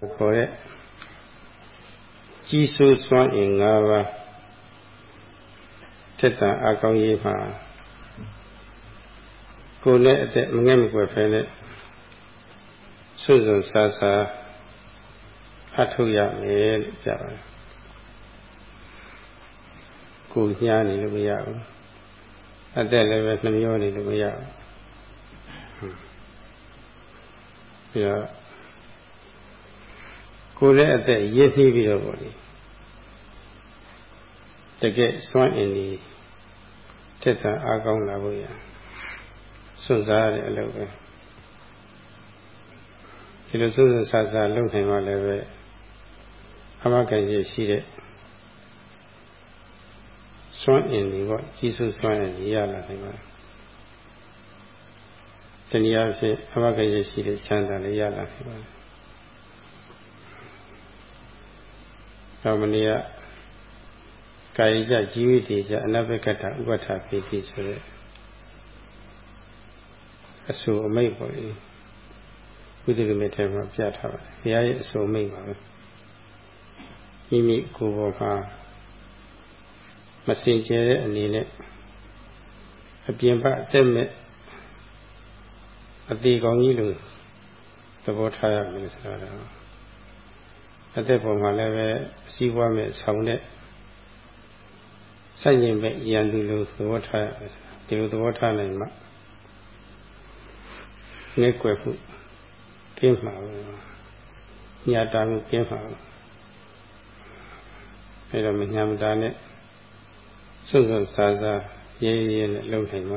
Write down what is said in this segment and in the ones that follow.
ခေါ်တဲ့ကြီးစိုးစွမ်းအင်၅ပါးထက်တန်အကောင်းရေးမှာကိုယ်နဲ့အသက်မငဲ့မကွယ်ဖဲနဲ့စွစွဆာဆာအထုတ်ရမယ်လို့ပြောပါတယ်ကိုညားနေလို့မရဘူးအသက်လည်းပဲနှမျောနေလို့မရဘူးပြီးတော့ ကိုယ်နဲ့အသက်ရည်သေးပြီးတော့ပေါ့လေတကယ်စွန့်အင်းဒီတက်တာအားကောင်းလာဖို့ရစွန့်စားရတဲ့အလုပ်ပဲဒီလိုစွန့်စွန့်စားစားလုပ်နိုင်မှလည်းပဲအမကံရရှိတဲ့စွန့်အင်းဒီပေါ့ကြီးစုစွန့်အင်းဒီရလာနိုင်ပါတနည်းအားဖြင့်အမကံရရှိတဲ့ချမ်းသာလည်းရလာနိုင်ပါ တော့မနေ့ကကာယကြជីဝိတေကြအနဘကတ္တဥပဋ္ဌာပိတိဆိုတဲ့အဆူအမိတ်ပေါ့လေဝိသေကမေထဲမှာပြထားပါတယ်ဘုရားရဲ့အဆူအမိတ်ပါပဲမိမိကိုယ်ပေါ်မှာမစင်ကြဲတဲ့အနေနဲ့အပြင်ဘအတက်မဲ့အသေးကောင်းကြီးလို့သဘောထားရမယ်ဆိုတော့ အသက်ပေါ်မှာလည်းပဲအစည်းအဝါးမဲ့ဆောင်းတဲ့စိုက်ရင်ပဲရန်သူလိုသဘောထားဒီလိုသဘောထားနိုင်မှငဲ့ကွယ်မှုကင်းမှာညာတာမှုကင်းမှာအဲတော့မညာမတာနဲ့စွန့်စွန့်စားစားရဲရဲနဲ့လုံနိုင်မှ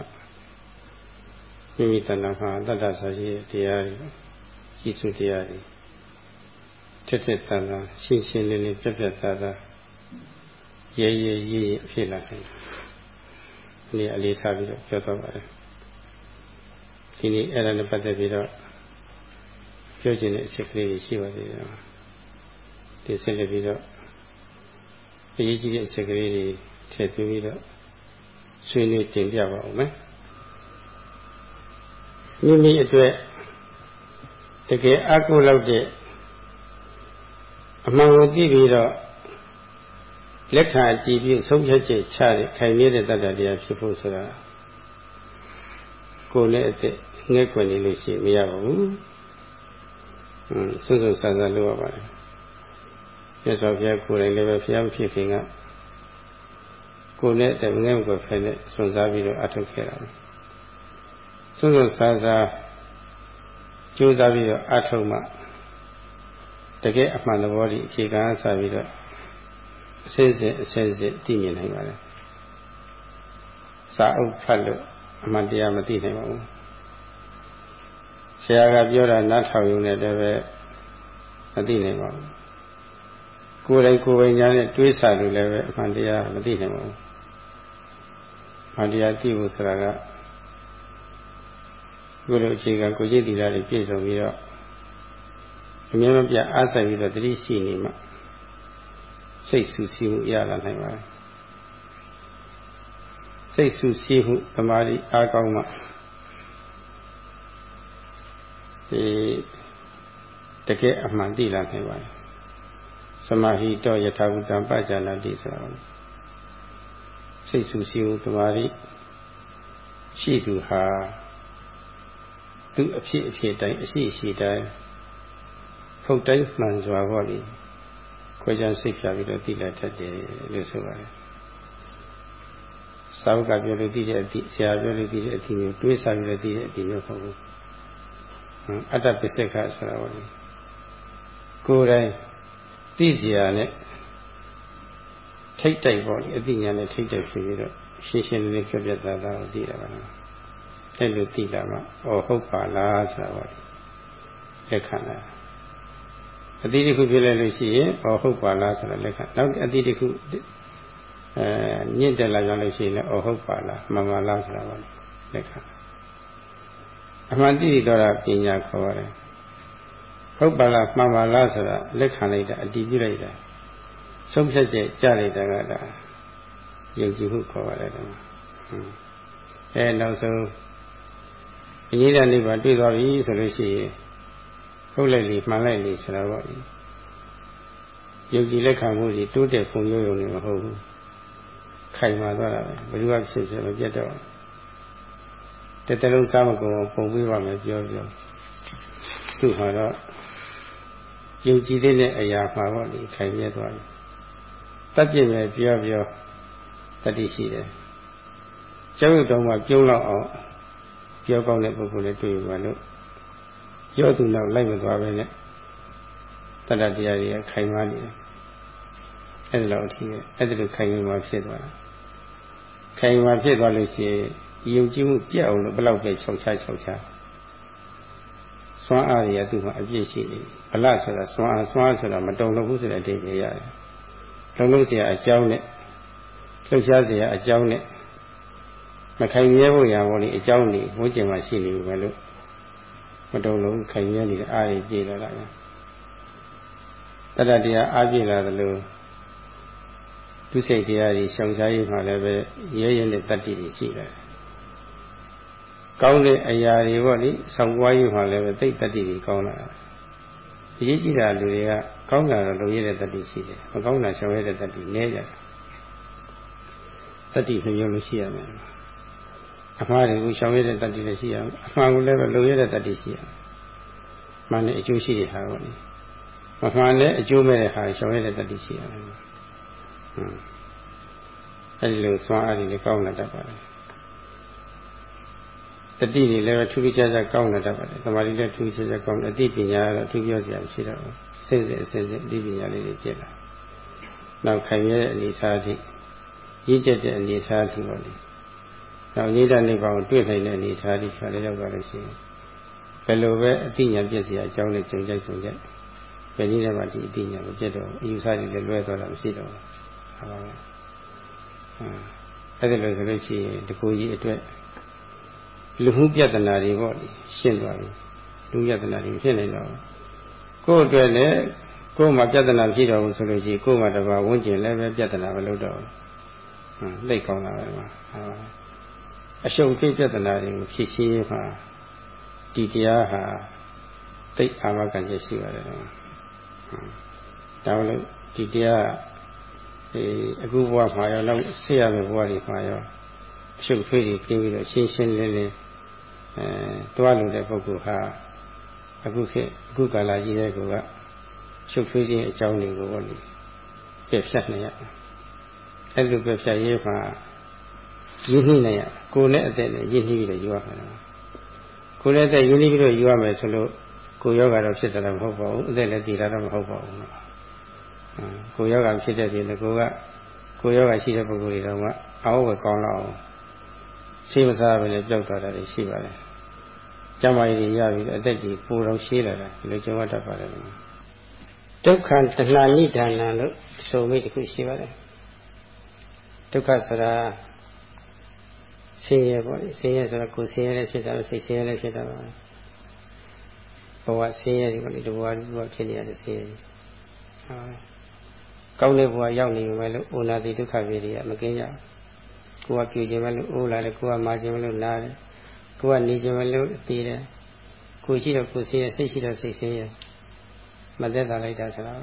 မိမိတဏ္ဍာမှာတတ္တဆိုရှိတဲ့တရားတွေကြီးစုတရား တွေထက်ထက်သာသာရှင်းရှင်းလင်းလင်းပြတ်ပြတ်သားသားရဲရဲရည်ရည်အဖြစ်လာတယ်။ဒီအလေးထားပြီးတော့ပြောတော့ပါတယ်။ဒီနေ့အဲ့ဒါနဲ့ပတ်သက်ပြီးတော့ပြောချင်တဲ့အချက်ကလေးတွေရှိပါသေးတယ်။ဒီဆက်လက်ပြီးတော့အရေးကြီးတဲ့အချက်ကလေးတွေထည့်သွင်းပြီးတော့ဆွေးနွေးတင်ပြပါဦးမယ်။မိမိအတွက်တကယ်အကုလောက်တဲ့ အမှန်ကိုသိပြီးတော့လက်ခံကြည်ပြီးဆုံးဖြတ်ချက်ချတဲ့ခိုင်မြဲတဲ့တတ္တတရားဖြစ်ဖို့ဆိုတာကိုယ်နဲ့အသက်ငဲ့ကွယ်နေလို့ရှိရင်မရပါဘူး။อืมစွတ်စွတ်ဆန်းဆန်းလုပ်ရပါတယ်။မြတ်စွာဘုရားကိုယ်တိုင်လည်းပဲဘုရားဖြစ်ခင်ကကိုယ်နဲ့အသက်ငဲ့ကွယ်ဖယ်နဲ့စွန့်စားပြီးတော့အထုတ်ခဲ့တာ။စွတ်စွတ်ဆန်းဆန်းကြိုးစားပြီးတော့အထုတ်မှ တကယ်အမှန်သဘောဒီအခြေခံအစပြီးတော့အစစ်စစ်အစစ်စစ်သိမြင်နိုင်ပါတယ်စာအုပ်ဖတ်လို့အမှန်တရားမသိနိုင်ပါဘူးဆရာကပြောတာနားထောင်ရုံနဲ့တည်းပဲမသိနိုင်ပါဘူးကိုယ်တိုင်ကိုယ်ပိုင်ညာနဲ့တွေးဆလို့လည်းပဲအမှန်တရားမသိနိုင်ပါဘူးအမှန်တရားသိဖို့ဆိုတာကကိုယ်လိုအခြေခံကိုယ်ကြည့်တိလာတွေပြည့်စုံပြီးတော့ အမြဲမပြတ်အားဆိုင်ပြီးတော့တတိရှိနေမှစိတ်ဆူဆီးမှုရလာနိုင်ပါတယ်စိတ်ဆူဆီးမှုသမာဓိအားကောင်းမှဒီတကယ်အမှန်သိလာနိုင်ပါတယ်စမဟိတောယထာဘုတံပကြနာတိဆိုတာစိတ်ဆူဆီးမှုသမာဓိရှိသူဟာသူအဖြစ်အဖြစ်တိုင်းအရှိရှိတိုင်း ဖုတ်တိုင်းမှန်စွာဟောလေခွဲခြားစိတ်ဖြာပြီးတော့သိလာတတ်တယ်လို့ဆိုပါတယ်သာဝကပြောလို့သိတဲ့အသည့်ဆရာပြောလို့သိတဲ့အသည့်မျိုးတွေးစားပြီးတော့သိတဲ့အသည့်မျိုးမဟုတ်ဘူးအတ္တပစ္စကဆိုတာဟောလေကိုယ်တိုင်သိစရာနဲ့ထိတ်တိုက်ပေါ့လေအသိဉာဏ်နဲ့ထိတ်တိုက်ဖြစ်ပြီးတော့ရှင်းရှင်းလင်းလင်းပြပြသားသားကိုသိတာပါလားအဲ့လိုသိလာမှဩဟုတ်ပါလားဆိုတာပေါ့လက်ခံလာ အတိတစ်ခုဖြစ်လိုက်လို့ရှိရင်ဟောဟုတ်ပါလားဆိုတော့လက်ခံနောက်အတိတစ်ခုအဲညင့်တက်လာကြလို့ရှိရင်လည်းဟောဟုတ်ပါလားမှန်ပါလားဆိုတာပါလက်ခံအမှန်တိတော်တာပညာခေါ်ရတယ်ဟုတ်ပါလားမှန်ပါလားဆိုတာလက်ခံလိုက်တာအတိပြုလိုက်တာဆုံးဖြတ်ချက်ကြားလိုက်တာကဒါယုံကြည်မှုခေါ်ရတယ်ကွာအဲနောက်ဆုံးအငြိဒ္ဓနိဗ္ဗာန်တွေ့သွားပြီဆိုလို့ရှိရင် ဟုတ်လိုက်လေမှန်လိုက်လေဆိုတော့ပေါ့ယုံကြည်လက်ခံမှုကြီးတိုးတက်ဖွံ့ဖြိုးရုံနဲ့မဟုတ်ဘူးခိုင်မာသွားတာပဲဘယ်သူကဖြစ်ဖြစ်မပြတ်တော့တတလုံးစားမကုန်ပုံပေးပါမယ်ပြောပြောသူ့ဟာတော့ယုံကြည်တဲ့အရာမှာပေါ့လေခိုင်မြဲသွားတယ်တတ်ပြည့်မယ်ပြောပြောတတိရှိတယ်ကျောင်းရုပ်တော်မှာပြုံးလောက်အောင်ပြောကောင်းတဲ့ပုဂ္ဂိုလ်နဲ့တွေ့ရလို့ ရောသူနောက်လိုက်မသွားပဲနဲ့တတ္တတရားတွေကခိုင်မာနေတယ်အဲ့ဒါလောက်အထိပဲအဲ့ဒါလိုခိုင်မာဖြစ်သွားတာခိုင်မာဖြစ်သွားလို့ရှိရင်ယုံကြည်မှုပြတ်အောင်လို့ဘယ်လောက်ပဲခြောက်ချခြောက်ချစွမ်းအားတွေကသူ့မှာအပြည့်ရှိနေဘလဆိုတာစွမ်းအားစွမ်းအားဆိုတာမတုံလို့ဘူးဆိုတဲ့အတိတ်ပဲရတယ်လုံးလုံးเสียအကြောင်းနဲ့လှုပ်ရှားเสียအကြောင်းနဲ့မခိုင်မြဲဖို့ရပါလိမ့်အကြောင်းနေဝိကျင်မှာရှိနေပြီပဲလို့ မတုံလုံးခိုင်မြဲနေတဲ့အားတွေပြည့်လာတာပဲတတ္တတရားအားပြည့်လာသလိုသူစိတ်တရားတွေရှောင်ရှားရေးမှလည်းပဲရဲရဲနဲ့တတ္တိတွေရှိတယ်ကောင်းတဲ့အရာတွေပေါ့လေဆောင်ပွားရေးမှလည်းပဲသိတ္တိတွေကောင်းလာတာအရေးကြီးတာလူတွေကကောင်းတာတော့လုံရတဲ့တတ္တိရှိတယ်မကောင်းတာရှောင်ရတဲ့တတ္တိနည်းကြတယ်တတ္တိနှမျိုးလို့ရှိရမယ် အမှားတွေကိုရှောင်ရတဲ့တတ္တိလည်းရှိရမယ်အမှားကိုလည်းပဲလုံရတဲ့တတ္တိရှိရမယ်မှန်တဲ့အကျိုးရှိတဲ့ဟာပေါ့လေမမှန်တဲ့အကျိုးမဲ့တဲ့ဟာရှောင်ရတဲ့တတ္တိရှိရမယ်ဟွန်းအဲဒီလိုစွမ်းအားတွေလည်းကောင်းလာတတ်ပါတယ်တတိတွေလည်းထူးထူးခြားခြားကောင်းလာတတ်ပါတယ်သမာဓိလည်းထူးထူးခြားခြားကောင်းတယ်အသိပညာကတော့ထူးပြောစရာမရှိတော့ဘူးစိတ်စိတ်အစစ်စစ်အသိပညာလေးတွေကျက်လာနောက်ခိုင်မြဲတဲ့အနေအထားအထိရည်ကျက်တဲ့အနေအထားအထိပေါ့လေ နောက်ရည်တနိဗ္ဗာန်ကိုတွေ့နိုင်တဲ့အနေအထားအထိဆိုလည်းရောက်သွားလို့ရှိရင်ဘယ်လိုပဲအသိဉာဏ်ပြည့်စရာအကြောင်းနဲ့ကြုံကြိုက်ကြုံကြိုက်ဘယ်နည်းနဲ့မှဒီအသိဉာဏ်မပြတ်တော့အယူဆတွေလည်းလွဲသွားတာမရှိတော့ဘူးဟုတ်ပါဘူးအဲ့ဒါလို့ဆိုလို့ရှိရင်တကူကြီးအတွက်လူမှုပြဿနာတွေပေါ့လေရှင်းသွားပြီလူပြဿနာတွေဖြစ်နေတော့ကိုယ့်အတွက်လည်းကိုယ်မှာပြဿနာဖြစ်တော့ဘူးဆိုလို့ရှိရင်ကိုယ်မှာတပါဝန်းကျင်လည်းပဲပြဿနာမလုပ်တော့ဘူးဟမ်သိကောင်းလာတယ်မှာအရှုပ် ဖြစ်ပြဿနာတွေကိုဖြေရှင်းရမှာဒီတရားဟာသိအာမခံချက်ရှိပါတယ်တော့ဒါလို့ဒီတရားအဲအခုဘဝမှာရောနောက်ဆက်ရမယ့်ဘဝတွေမှာရောအရှုပ်ထွေးတွေပြင်းပြီးတော့ရှင်းရှင်းလင်းလင်းအဲတွားလို့တဲ့ပုဂ္ဂိုလ်ဟာအခုခေတ်အခုကာလကြီးတဲ့ကောကရှုပ်ထွေးခြင်းအကြောင်းတွေကိုပေါ့လေပြည့်ဖြတ်နေရအဲ့လိုပြည့်ဖြတ်ရေးမှာ ရင်းနှီးနေရကိုယ်နဲ့အသက်နဲ့ရင်းနှီးပြီးတော့ယူရမှာကိုယ်နဲ့အသက်ရင်းနှီးပြီးတော့ယူရမယ်ဆိုလို့ကိုယ်ယောဂတော့ဖြစ်တယ်မဟုတ်ပါဘူးအသက်လည်းတည်တာတော့မဟုတ်ပါဘူးကိုယ်ယောဂဖြစ်တဲ့ပြင်ကိုကကိုယ်ယောဂရှိတဲ့ပုဂ္ဂိုလ်တွေတော့မှအောက်ဝယ်ကောင်းလောက်အောင်ရှိမစားပဲလည်းကြောက်သွားတာရှိပါတယ်ကျမ်းမာရေးတွေရပြီးအသက်ကြီးပိုတော့ရှေးလာတာဒီလိုကြုံရတတ်ပါတယ်ဒုက္ခတဏှာနိဒာနံလို့ဆိုမိတခုရှိပါတယ်ဒုက္ခဆိုတာ ဆင်းရဲပေါ့ဆင်းရဲဆိုတာကိုယ်ဆင်းရဲလည်းဖြစ်တာစိတ်ဆင်းရဲလည်းဖြစ်တာပါဘဝဆင်းရဲတွေပေါ့လေဒီဘဝဒီဘဝဖြစ်နေရတဲ့ဆင်းရဲတွေဟုတ်ကောင်းတဲ့ဘဝရောက်နေမယ်လို့အိုနာတိဒုက္ခပြေတွေကမကင်းကြဘူးကိုယ်ကကြည်ခြင်းမလို့အိုးလာတယ်ကိုယ်ကမာခြင်းမလို့နားတယ်ကိုယ်ကနေခြင်းမလို့သိတယ်ကိုယ်ရှိတော့ကိုယ်ဆင်းရဲစိတ်ရှိတော့စိတ်ဆင်းရဲမသက်သာလိုက်တာဆိုတော့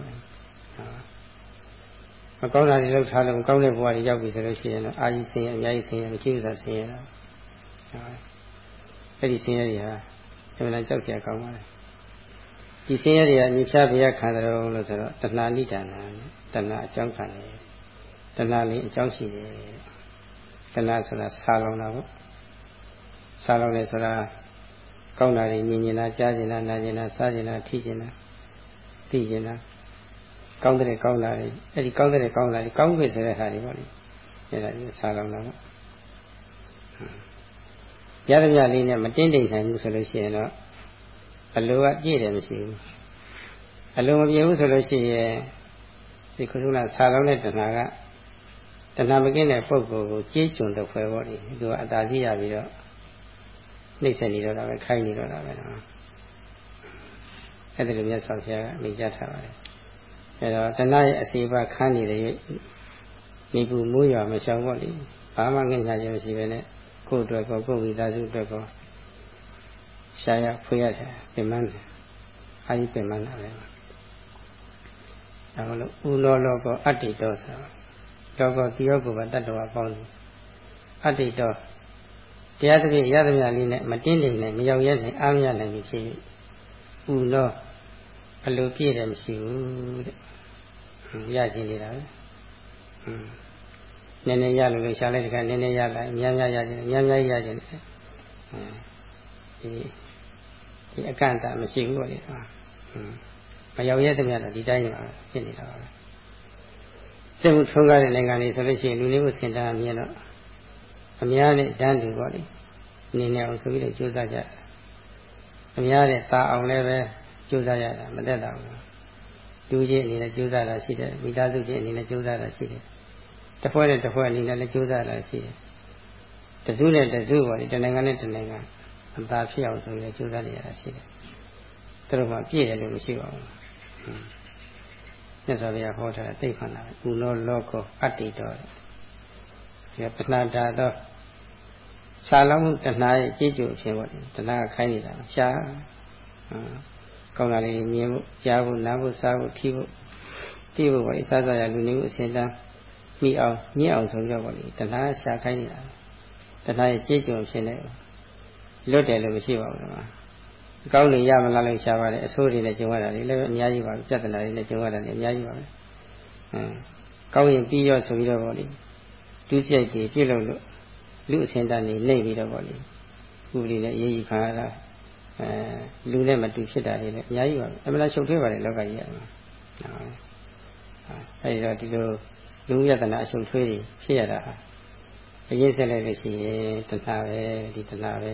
မကောင်းတာတွေလောက်ထားလို့မကောင်းတဲ့ဘဝတွေရောက်ပြီဆိုလို့ရှိရင်တော့အာကြီးဆင်းရဲအများကြီးဆင်းရဲမရှိဘူးဆိုဆင်းရဲတော့အဲ့ဒီဆင်းရဲတွေဟာအမှန်တန်ကြောက်စရာကောင်းပါလေဒီဆင်းရဲတွေကအမြဖြားပြရခံတယ်လို့ဆိုတော့တဏှာနိဒာနာတဏှာအကြောင်းခံတယ်တဏှာလေးအကြောင်းရှိတယ်တဏှာဆိုတာဆာလောင်တာပေါ့ဆာလောင်တယ်ဆိုတာကောင်းတာတွေမြင်ကျင်တာကြားကျင်တာနားကျင်တာစားကျင်တာထိကျင်တာသိကျင်တာ ကောင်းတဲ့ကောင်းတာတွေအဲ့ဒီကောင်းတဲ့ကောင်းတာတွေကောင်းပြီဆိုတဲ့ဟာတွေပေါ့လေအဲ့ဒါကြီးဆာလောင်တာပေါ့ရသမျှလေးနဲ့မတင်းတိမ်နိုင်ဘူးဆိုလို့ရှိရင်တော့အလိုကပြည့်တယ်မရှိဘူးအလိုမပြည့်ဘူးဆိုလို့ရှိရင်ဒီခုနကဆာလောင်းတဲ့တဏှာကတဏှာမကင်းတဲ့ပုဂ္ဂိုလ်ကိုကြေးကျွန်တစ်ခွဲပေါ့ဒီသူကအတားစီရပြီးတော့နှိမ့်ဆက်နေတော့တာပဲခိုင်းနေတော့တာပဲနော်အဲ့ဒါလိုမြတ်စွာဘုရားကမိကြထားပါတယ် အဲ့တော့တဏှာရဲ့အစီအပါခန်းနေတဲ့နေပူမိုးရွာမရှောင်ပေါ့လေဘာမှငင်ချခြင်းမရှိပဲနဲ့ကိုယ့်အတွက်ကောကိုယ့်မိသားစုအတွက်ကောရှားရဖွေးရတယ်ပြင်ပန်းတယ်အာယိပင်မနာပဲဒါမလို့ဥလောလောကောအတ္တိတောဆိုလောကောတိယောကိုပါတတ္တဝါပေါင်းတယ်အတ္တိတောတရားသဖြင့်ရသမျှလေးနဲ့မတင်းနေနဲ့မရောက်ရဲနဲ့အားမရနိုင်ပြီဖြစ်ဥလောအလိုပြည့်တယ်မရှိဘူးတဲ့ ရရှိနေတာပဲနည်းနည်းရလို့လို့ရှားလိုက်တခါနည်းနည်းရလိုက်အများများရခြင်းအများများရခြင်းဒီဒီအကန့်အသတ်မရှိဘူးပေါ့လေမရောက်ရတဲ့မြတ်တော့ဒီတိုင်းပါဖြစ်နေတာပါပဲစိတ်မှုထုံးကားတဲ့နိုင်ငံလေးဆိုလို့ရှိရင်လူလေးကိုစင်တာမြင်တော့အများနဲ့တန်းတူပေါ့လေနေနေအောင်ဆိုပြီးတော့ကြိုးစားကြအများနဲ့တာအောင်လည်းပဲကြိုးစားရတာမတက်တာဘူး လူကြီးအနေနဲ့ကြိုးစားတာရှိတယ်မိသားစုကြီးအနေနဲ့ကြိုးစားတာရှိတယ်တစ်ဖွဲ့နဲ့တစ်ဖွဲ့အနေနဲ့လည်းကြိုးစားတာရှိတယ်တစုနဲ့တစုပေါ့လေတနိုင်ငံနဲ့တနိုင်ငံအသာဖြစ်အောင်ဆိုပြီးကြိုးစားနေရတာရှိတယ်သူတို့ကပြည့်တယ်လို့မရှိပါဘူးမြတ်စွာဘုရားဟောထားတဲ့သိခန္ဓာဥလောလောကောအတ္တိတော်ဒီတဏှာတာတော့ရှားလောင်းတဏှာရဲ့အကျိုးအဖြစ်ပေါ့တဏှာခိုင်းနေတာရှား ကောင်းတာလေးမြင်ဖို့ကြားဖို့နားဖို့စားဖို့ထိဖို့သိဖို့ပေါ့အစားစားရလူနေမှုအစဉ်တန်းမိအောင်ညစ်အောင်ဆိုကြပါလိမ့်တဏှာရှာခိုင်းနေတာတဏှာရဲ့ကြည်ကြုံဖြစ်နေလွတ်တယ်လို့မရှိပါဘူးကွာအကောင်းနေရမလားလို့ရှာပါတယ်အဆိုးတွေနဲ့ကျုံရတာလေလည်းအများကြီးပါပြဿနာတွေနဲ့ကျုံရတာလေအများကြီးပါပဲအဲကောင်းရင်ပြီးရောဆိုပြီးတော့ပေါ့လေဒုစရိုက်တွေပြုတ်လို့လို့လူအစဉ်တန်းနေနေပြီးတော့ပေါ့လေဥပဒေနဲ့အေးအေးခါရတာ အဲလူနဲ့မတူဖြစ်တာတွေလည်းအများကြီးပါအမှန်လားရှုပ်ထွေးပါတယ်လောကကြီးကအဲဒီတော့ဒီလိုလူယတနာအရှုပ်ထွေးတွေဖြစ်ရတာအရင်ဆက်လိုက်လို့ရှိရင်တဏှာပဲဒီတဏှာပဲ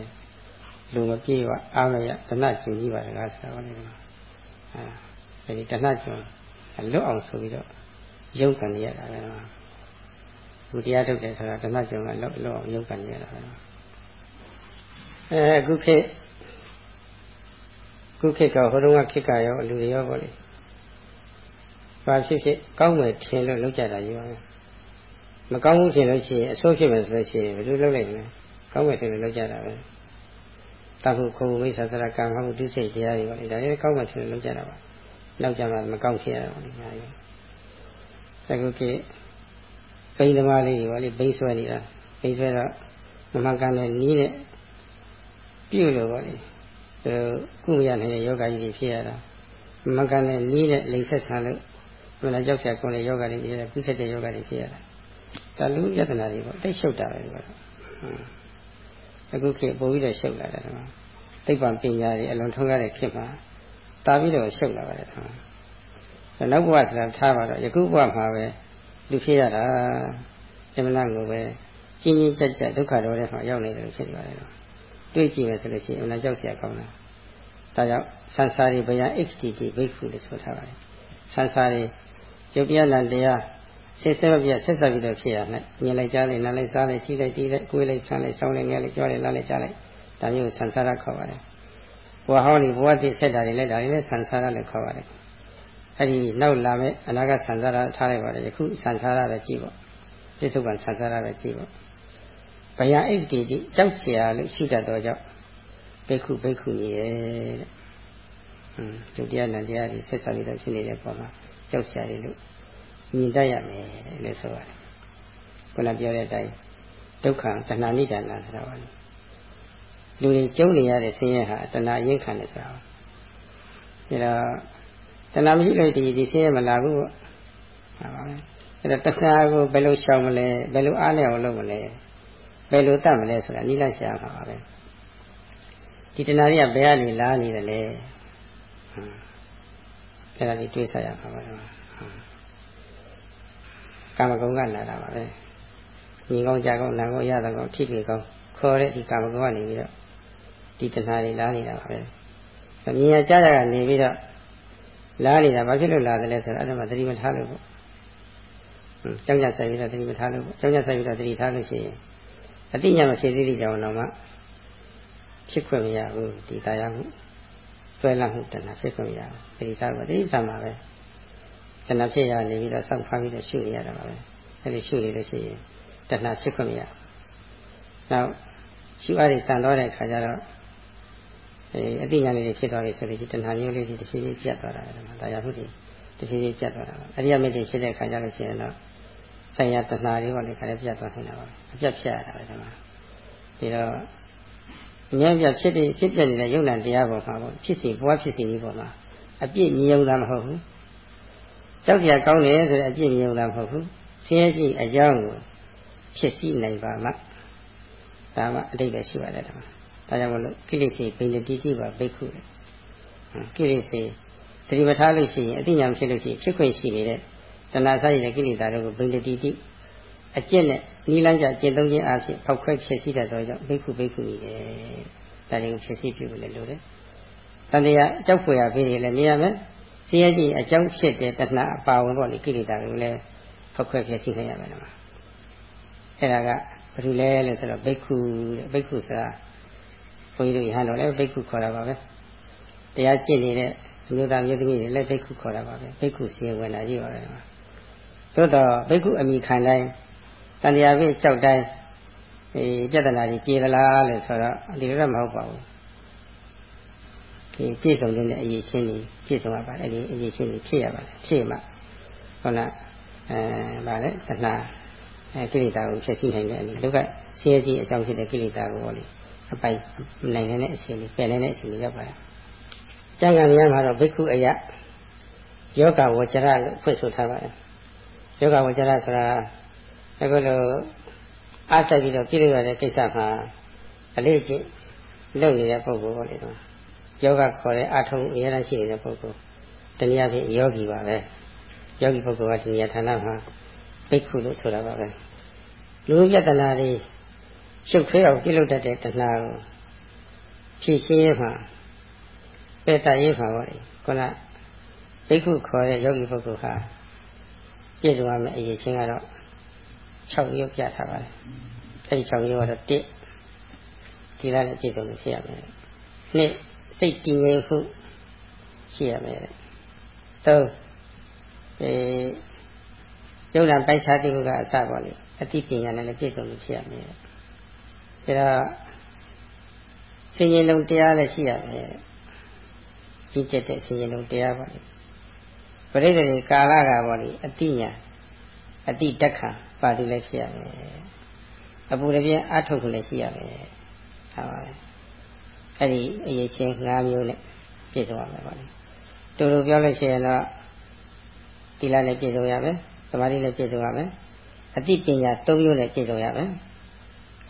လူမပြေဝအားမရတဏှာကျူကြီးပါတကားဆရာဟောနေတယ်အဲဒီတဏှာကျူလွတ်အောင်ဆိုပြီးတော့ရုပ်ကန်ရတာပဲလူတရားထုတ်တယ်ဆိုတာတဏှာကျူကလွတ်လွတ်အောင်ရုပ်ကန်ရတာပဲအဲအခုခေတ် ခုခေတ်ကဟိုတုန်းကခေတ်ကရောလူတွေရောပေါ့လေဘာဖြစ်ဖြစ်ကောင်းမယ်ထင်လို့လုပ်ကြတာကြီးပါပဲမကောင်းဘူးထင်လို့ရှိရင်အဆိုးဖြစ်မယ်ဆိုလို့ရှိရင်ဘယ်လိုလုပ်လိုက်မလဲကောင်းမယ်ထင်လို့လုပ်ကြတာပဲတခုခုမိစ္ဆာစရကံဟောဒုစိတ်တရားတွေပေါ့လေဒါလည်းကောင်းမယ်ထင်လို့လုပ်ကြတာပါနောက်ကြမှာမကောင်းဖြစ်ရတာပေါ့လေညာကြီးအခုခေတ်ပိန်သမားလေးတွေပေါ့လေဘိန်းဆွဲနေတာဘိန်းဆွဲတော့မမှန်ကန်တဲ့နီးနဲ့ပြုတ်လို့ပေါ့လေ ကုမရနိုင်တဲ့ယောဂကြီးတွေဖြစ်ရတာမကန်တဲ့နီးတဲ့လိမ့်ဆက်ဆံလို့ဘယ်လိုကြောက်ရကုန်တဲ့ယောဂတွေဖြစ်ရတာကုဆက်တဲ့ယောဂတွေဖြစ်ရတာဒါလူယတနာတွေပေါ့တိတ်ရှုပ်တာပဲဒီကတော့အခုခေတ်ပိုပြီးတော့ရှုပ်လာတယ်ကွာသိပ္ပံပညာတွေအလွန်ထုံးကားတဲ့ခေတ်မှာတာပြီးတော့ရှုပ်လာပါတယ်ကွာနောက်ဘဝဆိုတာထားပါတော့ယခုဘဝမှာပဲလူဖြစ်ရတာအမှန်ကိုပဲကြီးကြီးကြပ်ကြပ်ဒုက္ခတော်ထဲမှာရောက်နေတယ်လို့ဖြစ်နေပါတယ် တွေးကြည့်မယ်ဆိုလို့ရှိရင်အမှန်ကြောက်စရာကောင်းတာဒါကြောင့်ဆန်စာရီဘယ HTT ဘိက္ခုလို့ဆိုထားပါတယ်ဆန်စာရီရုပ်တရားနာတရားစိတ်ဆက်မပြတ်ဆက်ဆက်ပြီးတော့ဖြစ်ရမယ်မြင်လိုက်ကြားလိုက်နားလိုက်စားလိုက်ထိလိုက်တီးလိုက်ကိုယ်လိုက်ဆန်းလိုက်စောင်းလိုက်ငဲလိုက်ကြွားလိုက်လာလိုက်ကြားလိုက်ဒါမျိုးဆန်စာရခေါ်ပါတယ်ဘဝဟောင်းဒီဘဝတိဆက်တာတွေလည်းဒါတွေလည်းဆန်စာရလို့ခေါ်ပါတယ်အဲ့ဒီနောက်လာမဲ့အနာဂတ်ဆန်စာရထားလိုက်ပါတယ်ယခုဆန်စာရပဲကြည့်ပေါ့ပြစ္ဆုတ်ကဆန်စာရပဲကြည့်ပေါ့ ဘယအိတ်တီတိကြောက်เสียလို့ရှိတတ်တော့ကြောင့်ဘိက္ခုဘိက္ခုကြီးရဲ့တဲ့ဟွန်းကျုပ်တရားနဲ့တရားကြီးဆက်ဆံပြီးတော့ဖြစ်နေတဲ့ပုံမှာကြောက်เสียရလို့မြင်တတ်ရမယ်လို့ဆိုပါတယ်ခုနပြောတဲ့အတိုင်းဒုက္ခတဏှာနိဒာနာဆိုတာပါလေလူတွေကျုံနေရတဲ့ဆင်းရဲဟာတဏှာအရင်ခံတယ်ဆိုတာဒါတော့တဏှာမရှိလို့ဒီဒီဆင်းရဲမလာဘူးပေါ့ဟုတ်ပါဘူးအဲ့တော့တဏှာကိုဘယ်လိုရှောင်မလဲဘယ်လိုအားနဲ့အောင်လုပ်မလဲ ဘယ်လိုတတ်မလဲဆိုတာနိလရှာမှာပါပဲဒီတဏှာတွေကဘယ်ကနေလာနေတယ်လဲအဲ့ဒါလေးတွေးဆရမှာပါကာမဂုဏ်ကလာတာပါပဲညီကောင်းကြကောင်းနာကောင်းရတာကောင်းထိတွေ့ကောင်းခေါ်တဲ့ဒီကာမဂုဏ်ကနေပြီးတော့ဒီတဏှာတွေလာနေတာပါပဲမြင်ရကြကြကနေပြီးတော့လာနေတာဘာဖြစ်လို့လာတယ်လဲဆိုတော့အဲ့ဒါမှသတိမထားလို့ပေါ့ကျောင်းကြဆိုင်ပြီးတော့သတိမထားလို့ပေါ့ကျောင်းကြဆိုင်ပြီးတော့သတိထားလို့ရှိရင် အတိညာမဖြစ်သေးတဲ့ကြောင့်တော့မှဖြစ်ခွင့်မရဘူးဒီတရားမှုဆွဲလန့်မှုတဏှာဖြစ်ခွင့်မရဘူးဒီသားကဒီတဏှာပဲတဏှာဖြစ်ရနေပြီးတော့စောင့်ဖားပြီးတော့ရှုနေရတာပါပဲအဲဒီရှုနေလို့ရှိရင်တဏှာဖြစ်ခွင့်မရနောက်ရှုအားတွေတန်တော့တဲ့ခါကျတော့အဲအတိညာလေးတွေဖြစ်သွားပြီဆိုလို့ဒီတဏှာမျိုးလေးတွေတစ်ဖြည်းဖြည်းပြတ်သွားတာပဲဒါကြောင့်ဟုတ်တယ်တဖြည်းဖြည်းပြတ်သွားတာပါအရိယာမေတ္တာဖြစ်တဲ့ခါကျလို့ရှိရင်တော့ ဆိုင်ရာတဏှာတွေပေါ့လေခါလေးပြတ်သွားနေတာပါအပြတ်ဖြတ်ရတာပဲဒီမှာဒီတော့အများပြဖြစ်တဲ့ဖြစ်ပြနေတဲ့ယုံ nant တရားပေါ်မှာပေါ့ဖြစ်စီဘဝဖြစ်စီကြီးပေါ်မှာအပြည့်မြင်ုံတာမဟုတ်ဘူးကြောက်စရာကောင်းတယ်ဆိုတဲ့အပြည့်မြင်ုံတာမဟုတ်ဘူးဆင်းရဲကြီးအကြောင်းကိုဖြစ်စီနိုင်ပါမှဒါမှအတိတ်ပဲရှိပါတယ်ဒါမှဒါကြောင့်မလို့ကိလေသာဘိန္ဒတိတိပါဘိက္ခုကိလေသာသတိပဋ္ဌာန်လို့ရှိရင်အတိညာဖြစ်လို့ရှိရင်ဖြစ်ခွင့်ရှိနေတဲ့ တဏှာစရည်တဲ့ကိလေသာတွေကိုဘိန္ဒတိတိအကျင့်နဲ့နီးလန်းကြကျင့်သုံးခြင်းအဖြစ်ဖောက်ခွဲဖြစ်စီတတ်သောကြောင့်ဘိက္ခုဘိက္ခုကြီးတယ်ဒါတွေကိုဖြစ်စီပြုလို့လို့တယ်တန်တရားအကြောက်ဖွယ်ရဖေးတွေလည်းမြင်ရမယ်ဆင်းရဲကြီးအကြောင်းဖြစ်တဲ့တဏှာအပါဝင်ပေါ့လေကိလေသာတွေကိုလည်းဖောက်ခွဲဖြစ်စီနိုင်ရမယ်နော်အဲ့ဒါကဘာလို့လဲလို့ဆိုတော့ဘိက္ခုတဲ့ဘိက္ခုဆိုတာဘုန်းကြီးတို့ရဟန်းတော်လည်းဘိက္ခုခေါ်တာပါပဲတရားကျင့်နေတဲ့အမျိုးသားမျိုးသမီးတွေလည်းဘိက္ခုခေါ်တာပါပဲဘိက္ခုစီဝင်တာကြီးပါပဲ သို့တော့ဘိက္ခုအမိခံတိုင်းတန်တရားပဲကြောက်တိုင်းအေးပြဿနာကြီးပြေသလားလို့ဆိုတော့ဒီလိုတော့မဟုတ်ပါဘူးဒီပြည့်စုံတဲ့အရေးချင်းကြီးပြည့်စုံရပါတယ်ဒီအရေးချင်းကြီးဖြစ်ရပါတယ်ဖြစ်မှဟုတ်လားအဲဗာလဲတဏှာအဲကိလေသာကိုဖြည့်ဆည်းနိုင်တဲ့အနေဒုက္ခဆင်းရဲခြင်းအကြောင်းဖြစ်တဲ့ကိလေသာကိုဟောလေအပိုင်နိုင်တဲ့အခြေအနေပယ်နိုင်တဲ့အခြေအနေရောက်ပါလားကျမ်းဂန်များမှာတော့ဘိက္ခုအယယောဂဝကြရလို့ဖွင့်ဆိုထားပါတယ် ယောဂဝကြရဆိုတာအခုလိုအားဆက်ပြီးတော့ပြည့်လို့ရတဲ့ကိစ္စမှာအလေးချင်းလုပ်နေတဲ့ပုဂ္ဂိုလ်ပေါ့လေတော့ယောဂခေါ်တဲ့အထုံးအများကြီးရှိနေတဲ့ပုဂ္ဂိုလ်တနည်းအားဖြင့်ယောဂီပါပဲယောဂီပုဂ္ဂိုလ်ကဒီနေရာဌာနမှာဘိက္ခုလို့ဆိုတာပါပဲလူပြတနာတွေရှုပ်ထွေးအောင်ပြုလုပ်တတ်တဲ့တဏှာကိုဖြည့်ရှင်းရမှာပယ်တတ်ရေးမှာပေါ့လေခုနဘိက္ခုခေါ်တဲ့ယောဂီပုဂ္ဂိုလ်ဟာ ပြည့်စုံရမယ့်အရေးချင်းကတော့6ရုပ်ပြထားပါတယ်အဲဒီ6ရုပ်ကတော့1ဒီလားနဲ့ပြည့်စုံလို့ဖြစ်ရမယ်နှစ်စိတ်တည်ငြိမ်မှုရှိရမယ်သုံးအဲယုံနာပိုက်ခြားတိမှုကအစပါလေအသိပညာနဲ့လည်းပြည့်စုံလို့ဖြစ်ရမယ်ဒါတော့စင်ရင်လုံးတရားလည်းရှိရမယ်ကြီးကျက်တဲ့စင်ရင်လုံးတရားပါလေ ပရိသေကာလကပါလေအတိညာအတိတက်ခါပါသူလည်းဖြစ်ရမယ်အပူတပြင်းအထုတ်ခုလည်းရှိရမယ်ဟုတ်ပါဘူးအဲ့ဒီအရေးချင်း၅မျိုးနဲ့ပြည့်စုံရမယ်ပါလေတူတူပြောလို့ရှိရင်တော့တိလနဲ့ပြည့်စုံရမယ်သမာဓိနဲ့ပြည့်စုံရမယ်အတိပညာ၃မျိုးနဲ့ပြည့်စုံရမယ်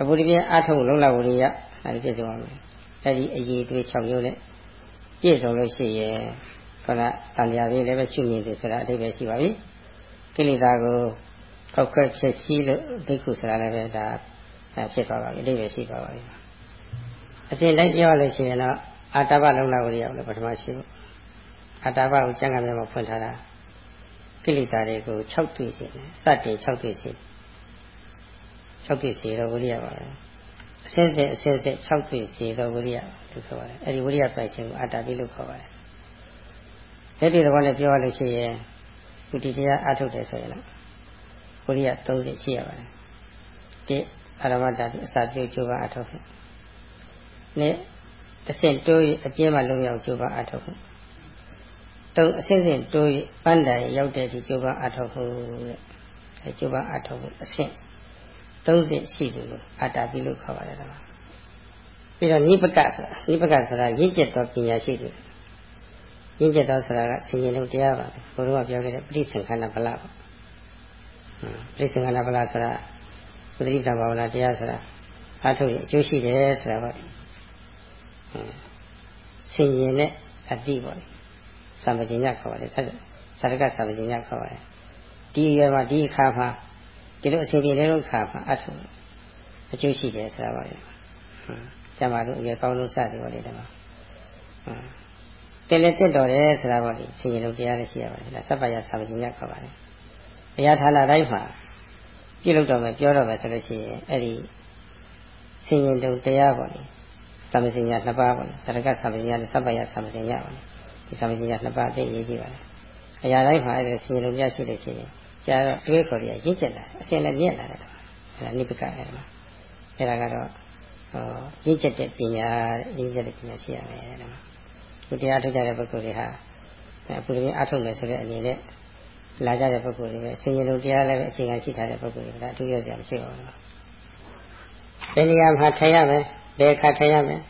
အပူတပြင်းအထုတ်လုံးလောက်ဝရိယအဲ့ဒီပြည့်စုံရမယ်အဲ့ဒီအရေးတွေ၆မျိုးနဲ့ပြည့်စုံလို့ရှိရင် ခန္ဓာတန်တရားလေးလည်းပဲရှုမြင်တယ်ဆိုတာအဓိပ္ပာယ်ရှိပါပြီကိလေသာကိုခောက်ခွဲဖြစ်စည်းလို့ဒိက္ခုဆိုတာလည်းပဲဒါဖြစ်သွားပါပြီအဓိပ္ပာယ်ရှိပါပါပြီအစဉ်တိုင်းပြောလို့ရှိရင်တော့အာတဘလုံးလာကိုရအောင်လို့ပထမရှိဘူးအာတဘကိုကျမ်းဂန်ထဲမှာဖွင့်ထားတာကိလေသာတွေကို6တွေ့စေတယ်စတင်6တွေ့စေ6တွေ့စေတော့ဝိရိယပါပဲအစင်းစင်အစင်းစင်6တွေ့စေတော့ဝိရိယလို့ခေါ်ပါတယ်အဲဒီဝိရိယပိုင်ခြင်းကိုအာတပိလို့ခေါ်ပါတယ် အဲ့ဒီတော့လည်းပြောရလို့ရှိရင်ဒီတရားအထုတ်တယ်ဆိုရင်တော့ဝိရိယ30ရှိရပါတယ်တိအရမတ္တအစာပြုကျိုးပါအထုတ်ဖို့နဲ့တစ်ဆင့်တိုး၍အပြင်းမှလုံရောက်ကျိုးပါအထုတ်ဖို့သုံးအဆင့်ဆင့်တိုး၍ပန်းတိုင်ရောက်တဲ့ဒီကျိုးပါအထုတ်ဖို့တဲ့အဲကျိုးပါအထုတ်ဖို့အဆင့်30ရှိတယ်လို့အတ္တပိလို့ခေါ်ပါတယ်တော့ပြီးတော့နိပကဆိုတာနိပကဆိုတာရင့်ကျက်သောပညာရှိတယ် ရင့်ကျက်သောဆိုတာကဆင်ခြင်လို့တရားပါပဲဘုရားကပြောခဲ့တဲ့ပဋိသင်္ခန္ဓဗလပေါ့ပဋိသင်္ခန္ဓဗလဆိုတာပဋိသင်္ဘာဝနာတရားဆိုတာအထုတ်ရအကျိုးရှိတယ်ဆိုတာပေါ့ဆင်ရင်နဲ့အတိပေါ့လေသံပညခေါ်ပါတယ်ဆက်သရကသံပညခေါ်ပါတယ်ဒီရွယ်မှာဒီအခါမှာဒီလိုအစဉ်ပြေတဲ့ခါမှာအထုအကျိုးရှိတယ်ဆိုတာပါလေကျမတို့အရွယ်ကောင်းလို့စတယ်ပေါ့လေဒီမှာ တယ်လေတက်တော်တယ်ဆိုတာပေါ့လေဆင်ရင်လုံးတရားလည်းရှိရပါတယ်ဒါစပ္ပယသံပညခေါ်ပါတယ်ဘုရားဌာနတိုင်းမှာပြုလုပ်တော့မယ်ပြောတော့မယ်ဆိုလို့ရှိရင်အဲ့ဒီဆင်ရင်လုံးတရားပေါ့လေသမစင်ညာနှစ်ပါးပေါ့လေသရကသမစင်ညာနဲ့စပ္ပယသမစင်ညာပေါ့လေဒီသမစင်ညာနှစ်ပါးအသိရေးကြည့်ပါလေအရာတိုင်းမှာအဲ့ဒီဆင်ရင်လုံးပြရှိလို့ရှိရင်ကြာတော့တွေးခေါ်ရရင့်ကျက်လာအစင်လည်းမြင့်လာတယ်အဲ့ဒါနိဗ္ဗာန်အဲ့ဒါအဲ့ဒါကတော့ရင့်ကျက်တဲ့ပညာရင့်ကျက်တဲ့ပညာရှိရမယ်တဲ့ ခုတရားထုတ်ကြတဲ့ပုဂ္ဂိုလ်တွေဟာအခုလိုမျိုးအထုတ်မယ်ဆိုတဲ့အနေနဲ့လာကြတဲ့ပုဂ္ဂိုလ်တွေပဲဆင်ញင်လို့တရားလည်းပဲအခြေခံရှိထားတဲ့ပုဂ္ဂိုလ်တွေဒါအထူးရစရာမရှိပါဘူးဘယ်နေရာမှာထိုင်ရမယ်ဘယ်အခါထိုင်ရမယ်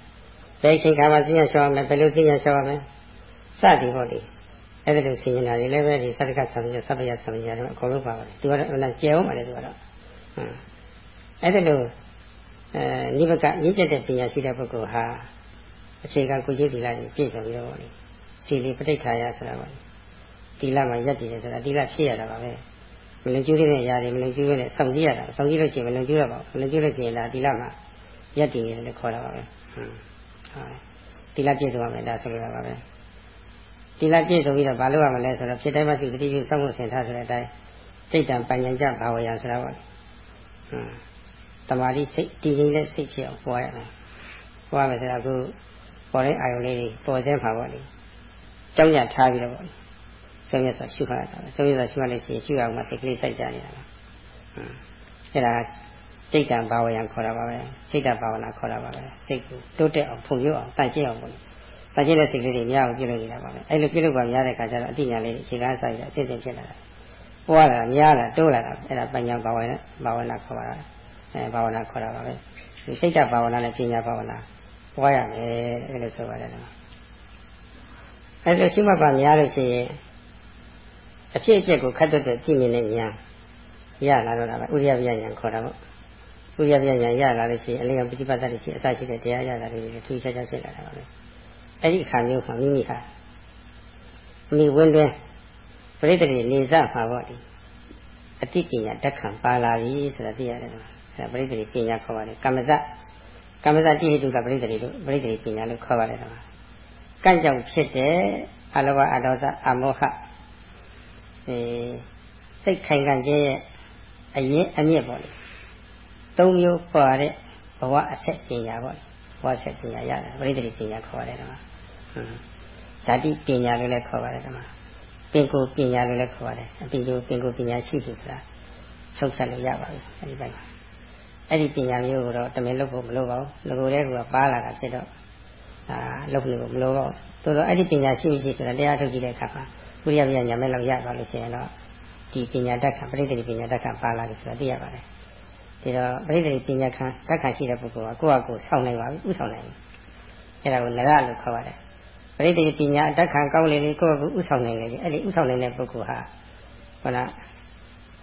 ဘယ်အချိန်ခါမှာသိရရှောရမယ်ဘယ်လိုသိရရှောရမယ်စသည်ပေါ့လေအဲ့ဒါလိုဆင်ញင်တာတွေလည်းပဲဒီသတ္တကသံဃာသဗ္ဗယသံဃာတွေအကုန်လုံးပါပါတယ်သူကတော့ကျဲအောင်ပါတယ်သူကတော့အဲ့ဒါလိုအဲနိဗ္ဗကရင့်ကျက်တဲ့ပညာရှိတဲ့ပုဂ္ဂိုလ်ဟာ အခြေခံကိုကြီးသီလကြီးပြည့်စုံပြီးတော့လေစီလီပဋိဌာယဆိုတာပါသီလမှာရက်တည်တယ်ဆိုတာသီလဖြစ်ရတာပါပဲမလုံကျူးတဲ့အရာတွေမလုံကျူးတဲ့စောင့်ကြည့်ရတာစောင့်ကြည့်လို့ရှိရင်မလုံကျူးရပါဘူးမလုံကျူးလို့ရှိရင်ဒါသီလမှာရက်တည်တယ်လို့ခေါ်တာပါပဲဟုတ်သီလပြည့်စုံရမယ်ဒါဆိုလိုတာပါပဲသီလပြည့်စုံပြီးတော့ဘာလုပ်ရမလဲဆိုတော့ဖြစ်တိုင်းမှသူတတိပြုစောင့်ဖို့ဆင်ထားဆိုတဲ့အတိုင်းစိတ်တံပညာကြဘာဝရဆိုတာပါဟွန်းတမာတိစိတ်တည်ငြိမ်တဲ့စိတ်ဖြစ်အောင်ပွားရမယ်ပွားမယ်ဆိုတော့အခု ပေါ်တဲ့အာယုလေးပေါ်စဲမှာပေါ့လေကြောင်းရထားပြီးတော့ပေါ့ဆုံးရဆိုရှုခါတာဆုံးရဆိုရှုမှလည်းရှိရှုအောင်မှစိတ်ကလေးစိုက်ကြနေတာပါအဲ့ဒါစိတ်တံဘာဝယံခေါ်တာပါပဲစိတ်တဘာဝနာခေါ်တာပါပဲစိတ်ကိုတိုးတက်အောင်ဖွံ့ဖြိုးအောင်တန့်ရှင်းအောင်ပေါ့လေတန့်ရှင်းတဲ့စိတ်ကလေးတွေများအောင်ပြုလုပ်နေတာပါပဲအဲ့လိုပြုလုပ်ပါများတဲ့ခါကျတော့အတိညာလေးအခြေခံစိုက်ရအစစ်စစ်ဖြစ်လာတာပွားလာများလာတိုးလာတာအဲ့ဒါပညာဘာဝနာဘာဝနာခေါ်တာအဲဘာဝနာခေါ်တာပါပဲဒီစိတ်တဘာဝနာနဲ့ပညာဘာဝနာ ပွားရမယ်အဲ့လိုဆိုပါတယ်နော်အဲ့လိုရှိမှပါများလို့ရှိရင်အဖြစ်အပျက်ကိုခတ်တွတ်တဲ့ကြည့်မြင်တဲ့ဉာဏ်ရလာတော့တာပဲဥရိယပြဉာဏ်ခေါ်တာပေါ့ဥရိယပြဉာဏ်ရလာလို့ရှိရင်အလင်းကပฏิပတ်တတ်ရှိအစရှိတဲ့တရားရတာတွေထူးခြားခြားဖြစ်လာတာပါပဲအဲ့ဒီအခါမျိုးမှာမိမိဟာမိဝင်းတွင်ပရိသေနေစမှာပေါ့ဒီအတိပညာတက်ခံပါလာပြီဆိုတာသိရတယ်ကွာအဲပရိသေပညာခေါ်ပါတယ်ကမ္မဇ ကမ္မဇတိဟိတုကပရိသေတို့ပရိသေပညာလို့ခေါ်ပါတယ်ကွာကန့်ကြောင့်ဖြစ်တဲ့အလောဘအဒေါသအမောဟအဲစိတ်ခိုင်ခံ့ခြင်းရဲ့အရင်အမြင့်ပေါ့လေသုံးမျိုးပါတဲ့ဘဝအဆက်ပညာပေါ့လေဘဝဆက်ပညာရတယ်ပရိသေပညာခေါ်ရတယ်ကွာဇာတိပညာလို့လည်းခေါ်ပါတယ်ကွာပင်ကိုပညာလို့လည်းခေါ်ပါတယ်အပင်ကိုပင်ကိုပညာရှိပြီဆိုတာဆုံးဖြတ်လို့ရပါပြီအဲဒီဘက်မှာ အဲ့ဒီပညာမျိုးကိုတော့တမင်လုပ်ဖို့မလိုပါဘူးငကိုယ်တည်းကပါလာတာဖြစ်တော့အာလုပ်လို့မလိုတော့သို့တော့အဲ့ဒီပညာရှိမရှိဆိုတာတရားထုတ်ကြည့်တဲ့အခါမှာဝိရိယပညာမဲ့လောက်ရပါလို့ရှိရင်တော့ဒီပညာတတ်ခံပရိသေပညာတတ်ခံပါလာပြီဆိုတာသိရပါတယ်ဒီတော့ပရိသေပညာခံတတ်ခံရှိတဲ့ပုဂ္ဂိုလ်ကကိုယ့်အကိုဆောင်းနိုင်ပါပြီဥဆောင်နိုင်ပြီအဲ့ဒါကိုနရလို့ခေါ်ပါတယ်ပရိသေပညာတတ်ခံကောင်းလေလေကိုယ့်အကိုဥဆောင်နိုင်လေအဲ့ဒီဥဆောင်နိုင်တဲ့ပုဂ္ဂိုလ်ဟာဟုတ်လား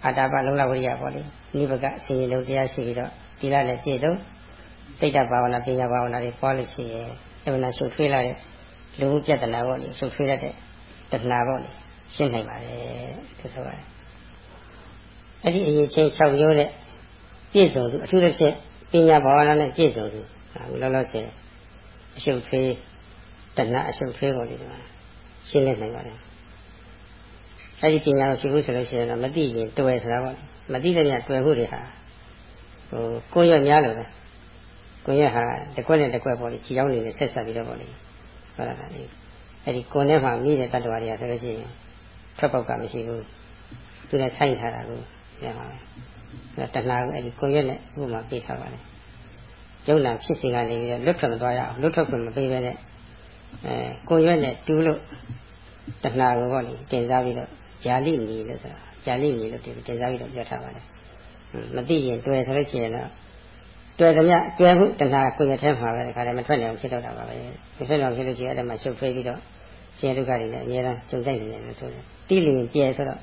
အာတာပလုံလဝိရိယပေါ့လေနိဗ္ဗကဆင်ရင်လုံးတရားရှိပြီးတော့ဒီလနဲ့ပြည့်စုံစိတ်တဘာဝနာပညာဘာဝနာတွေပွားလို့ရှိရင်အမှန်ရှုပ်ထွေးလာတဲ့လူမှုပြဿနာပေါ့လေရှုပ်ထွေးရတဲ့တဏှာပေါ့လေရှင်းနိုင်ပါတယ်ဒီဆိုရတယ်အဲ့ဒီအရေးချင်း6ရိုးတဲ့ပြည့်စုံသူအထူးသဖြင့်ပညာဘာဝနာနဲ့ပြည့်စုံသူလောလောဆယ်အရှုပ်ထွေးတဏှာအရှုပ်ထွေးပေါ့လေဒီမှာရှင်းလင်းနိုင်ပါတယ် အဲ့ဒီပညာကိုရှိဖို့ဆိုလို့ရှိရင်တော့မသိရင်တွေ့ဆိုတာပေါ့မသိတဲ့ညတွေ့ဖို့တွေဟာဟိုကိုရများလို့ပဲကိုရဟာတကွက်နဲ့တကွက်ပေါ့လေခြေရောက်နေတဲ့ဆက်ဆက်ပြီးတော့ပေါ့လေဟုတ်လားလေအဲ့ဒီကိုယ်နဲ့မှမိတဲ့တ attva တွေကဆိုလို့ရှိရင်ထွက်ပေါက်ကမရှိဘူးသူနဲ့ဆိုင်ထားတာကိုရပါမယ်တဏှာကိုအဲ့ဒီကိုရက်နဲ့ဥပမာပေးထားပါတယ်ယုံနာဖြစ်စဉ်ကနေပြီးတော့လွတ်ထွက်မသွားရအောင်လွတ်ထွက်ခွင့်မပေးဘဲနဲ့အဲကိုရွက်နဲ့တူးလို့တဏှာကိုပေါ့လေတင်စားပြီးတော့ ဂျာလိနီလို့ဆိုတာဂျာလိနီလို့တင်စားပြီးတော့ပြောထားပါတယ်မသိရင်တွေ့ဆိုလို့ရှိရင်တော့တွေ့သမျှတွေ့မှုတဏှာကိုယ်ရထဲမှာပဲခါတယ်မထွက်နိုင်အောင်ဖြစ်တော့တာပါပဲမဖြစ်တော့ဖြစ်လို့ရှိရင်အဲ့ဒါမှရှုပ်ထွေးပြီးတော့ဆင်းရဲဒုက္ခတွေနဲ့အများအားကြုံကြိုက်နေတယ်လို့ဆိုတယ်တိလျင်ပြဲဆိုတော့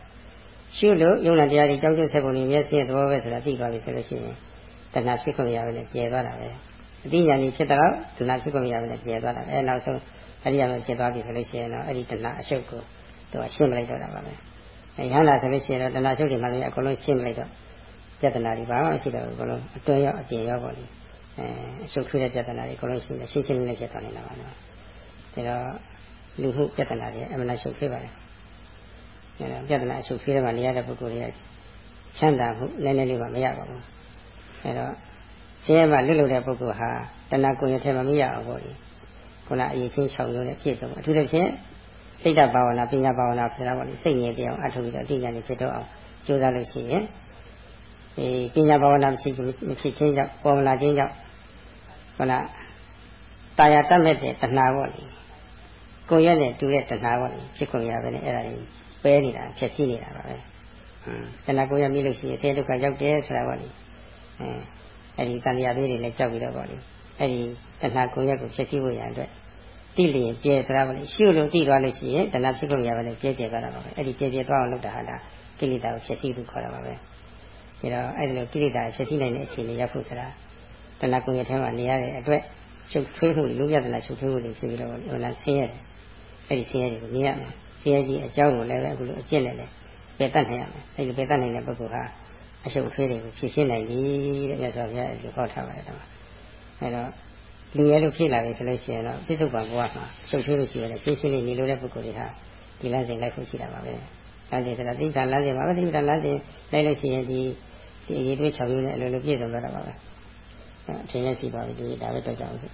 ရှုလို့ယုံနာတရားတွေကြောက်ကြွဆက်ပုံတွေမျက်စိရဲ့သဘောပဲဆိုတာသိသွားပြီဆိုလို့ရှိရင်တဏှာဖြစ်ခွင့်ရပဲနဲ့ပြဲသွားတာပဲအတိညာဏီဖြစ်တော့တဏှာဖြစ်ခွင့်ရပဲနဲ့ပြဲသွားတာအဲနောက်ဆုံးအဲ့ဒီအမှဖြစ်သွားပြီဆိုလို့ရှိရင်တော့အဲ့ဒီတဏှာအရှုပ်ကိုသူကရှင်းမလိုက်တော့တာပါပဲအဲ ရဟန္တာဆိုလို့ရှိရင်တော့တဏှာရှုပ်တွေမှလည်းအကုန်လုံးရှင်းမလိုက်တော့ပြဿနာတွေဘာမှမရှိတော့ဘူးအကုန်လုံးအတွင်းရောက်အပြင်ရောက်ပါလိမ့်အဲအရှုပ်ထွေးတဲ့ပြဿနာတွေအကုန်လုံးရှင်းတယ်ရှင်းရှင်းလင်းလင်းဖြစ်သွားနေတာပါနော်ဒါတော့လူမှုပြဿနာတွေအမှန်တရှုပ်ထွေးပါတယ်အဲတော့ပြဿနာအရှုပ်ထွေးတဲ့မှာနေရတဲ့ပုဂ္ဂိုလ်တွေကချမ်းသာမှုနည်းနည်းလေးမှမရပါဘူးအဲတော့ဆင်းရဲမှလွတ်လွတ်တဲ့ပုဂ္ဂိုလ်ဟာတဏှာကိုယ်ရထဲမှာမရအောင်ပေါ့လေခုနအရေးချင်း6မျိုးနဲ့ပြည့်စုံအထူးသဖြင့် စိတ်တဘာဝနာပညာဘာဝနာဖြစ်တာပေါ့လေစိတ်ငြိမ်တရားအထုပြီးတော့အတိအကျနေဖြစ်တော့အောင်ကြိုးစားလို့ရှိရင်အဲပညာဘာဝနာမရှိမဖြစ်ခြင်းကြောင့်ပေါ်လာခြင်းကြောင့်ခုနတာယာတတ်မဲ့တဲ့တဏှာပေါ့လေကိုရက်နဲ့တူတဲ့တဏှာပေါ့လေဖြစ်ကုန်ရပဲနဲ့အဲ့ဒါကြီးပဲနေတာဖြစ်စီနေတာပါပဲဟမ်တဏှာကိုရက်မိလို့ရှိရင်ဆင်းရဲဒုက္ခရောက်တယ်ဆိုတာပေါ့လေအဲအဲ့ဒီတန်တရားလေးတွေလည်းကြောက်ပြီးတော့ပေါ့လေအဲ့ဒီတဏှာကိုရက်ကိုဖြစ်စီဖို့ရအတွက် တိလျင်ပြဲဆိုတာပေါ့လေရှုလို့တိသွားလို့ရှိရင်တဏှာဖြစ်ကုန်ရပဲနဲ့ပြဲပြဲသွားတာပါပဲအဲ့ဒီပြဲပြဲသွားအောင်လုပ်တာဟာဒါကိလေသာကိုဖြစ်စီလို့ခေါ်တာပါပဲဒါတော့အဲ့ဒီလိုကိလေသာဖြစ်စီနိုင်တဲ့အခြေအနေရောက်ဖို့ဆိုတာတဏှာကိုရက်ထဲမှာနေရတဲ့အတွက်ရှုပ်ထွေးမှုလူပြဒနာရှုပ်ထွေးမှုတွေဖြစ်ပြီးတော့ဟိုလားဆင်းရဲတယ်အဲ့ဒီဆင်းရဲတွေကိုမြင်ရမယ်ဆင်းရဲကြီးအကြောင်းကိုလည်းပဲအခုလိုအကျင့်နဲ့လည်းပယ်တတ်နိုင်ရမယ်အဲ့ဒီပယ်တတ်နိုင်တဲ့ပုဂ္ဂိုလ်ဟာအရှုပ်ထွေးတွေကိုဖြည့်ရှင်းနိုင်ပြီတဲ့မြတ်စွာဘုရားအဲ့ဒီဟောထားပါတယ်တော့အဲ့တော့ လူရဲလို့ဖြစ်လာပြီဆိုလို့ရှိရင်တော့ပြစ္ဆုတ်ပံဘဝမှာရှုပ်ထွေးလို့ရှိရင်ရှင်းရှင်းလေးနေလို့တဲ့ပုဂ္ဂိုလ်တွေဟာဒီလမ်းစဉ်လိုက်ဖို့ရှိတာပါပဲလမ်းစဉ်ဆိုတာတိဋ္ဌာလမ်းစဉ်ပါပဲတိဋ္ဌာလမ်းစဉ်လိုက်လို့ရှိရင်ဒီဒီအရေးတွေး6မျိုးနဲ့အလိုလိုပြည့်စုံတော့တာပါပဲအထင်ရရှိပါပြီဒီဒါပဲတော့ကြောင်းစို့